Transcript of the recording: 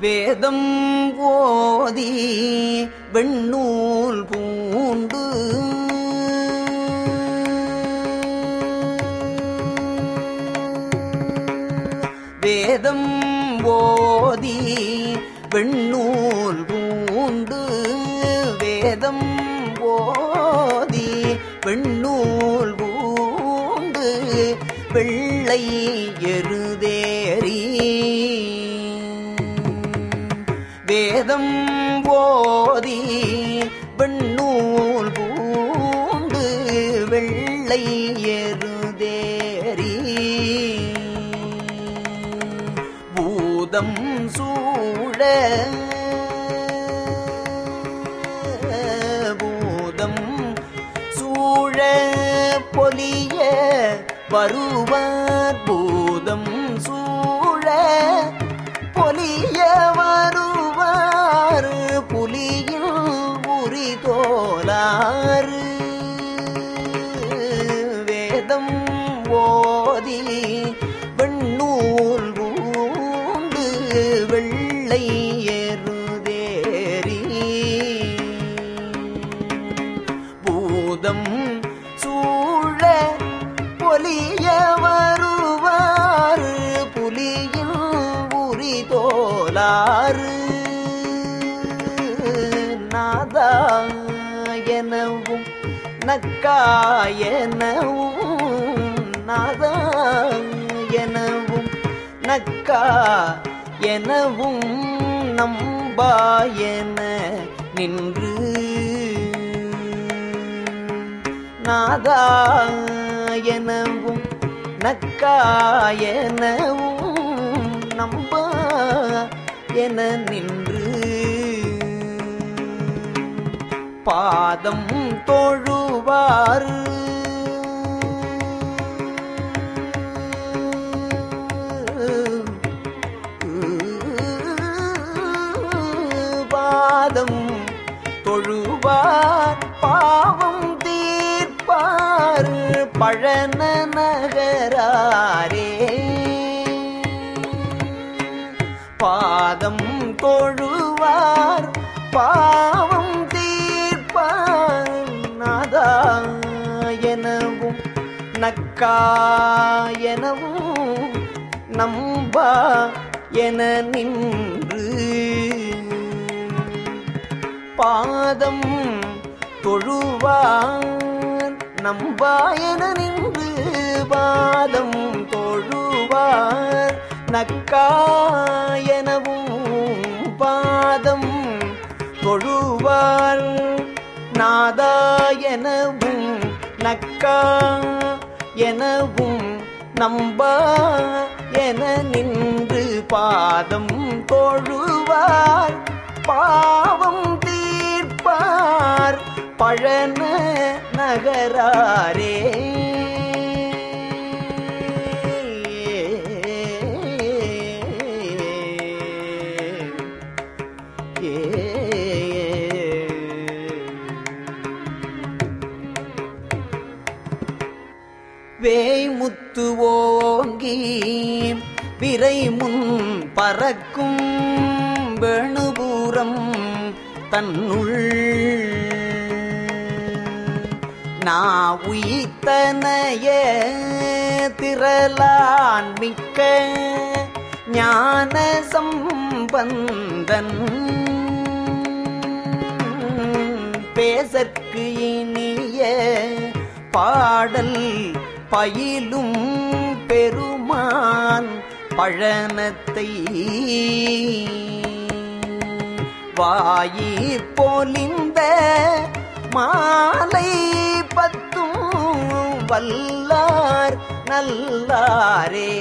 வேதம் ஓதி வெண்ணூல் பூண்டு. வேதம் ஓதி வெண்ணூல் பூண்டு. வேதம் ஓதி வெண்ணூல் பூண்டு. வெள்ளை எருதேறி வேதம் ஓதி வெண்ணூல் பூண்டு வெள்ளை எருதேரி பூதம் சூழ பூதம் சூழ பொலிய வருவார் பூ ஓதி வெண்ணூல் பூண்டு வெள்ளை எருதேறி. பூதம் சூழ பொலிய வருவார் புலியின் உரி தோலாறு. நாதா எனவும் நக்காயனவும் நாதாயனவும் நக்கா எனவும் நம்பா என நின்று. நாதா எனவும் நக்கா எனவும் நம்பா என நின்று. பாதம் தொழுவார் தீர்ப்பார் பழன நகராரே. பாதம் தொழுவார் பாவம் தீர்ப்பார் நாதாயனவும் நக்காயனவும் நம்பா என நின்று. பாதம் தொழுவார் நம்பாயன நின்று வாதம் தொழுவார். நக்காயனவும் பாதம் தொழுவார். நாதாயனவும் நக்கா எனவும் நம்பா என நின்று பாதம் தொழுவார். பா வேய்முத்து ஓங்கி விரை முன் பறக்கும் வேணுபூரம் தன்னுள். நா உயித்தனைய திரளான் மிக்க ஞான சம்பந்தன். பேசற்கு இனிய பாடல் பயிலும் பெருமான் பழனத்தை வாயி போலிந்த மாலை பத்தும் வல்லார் நல்லாரே.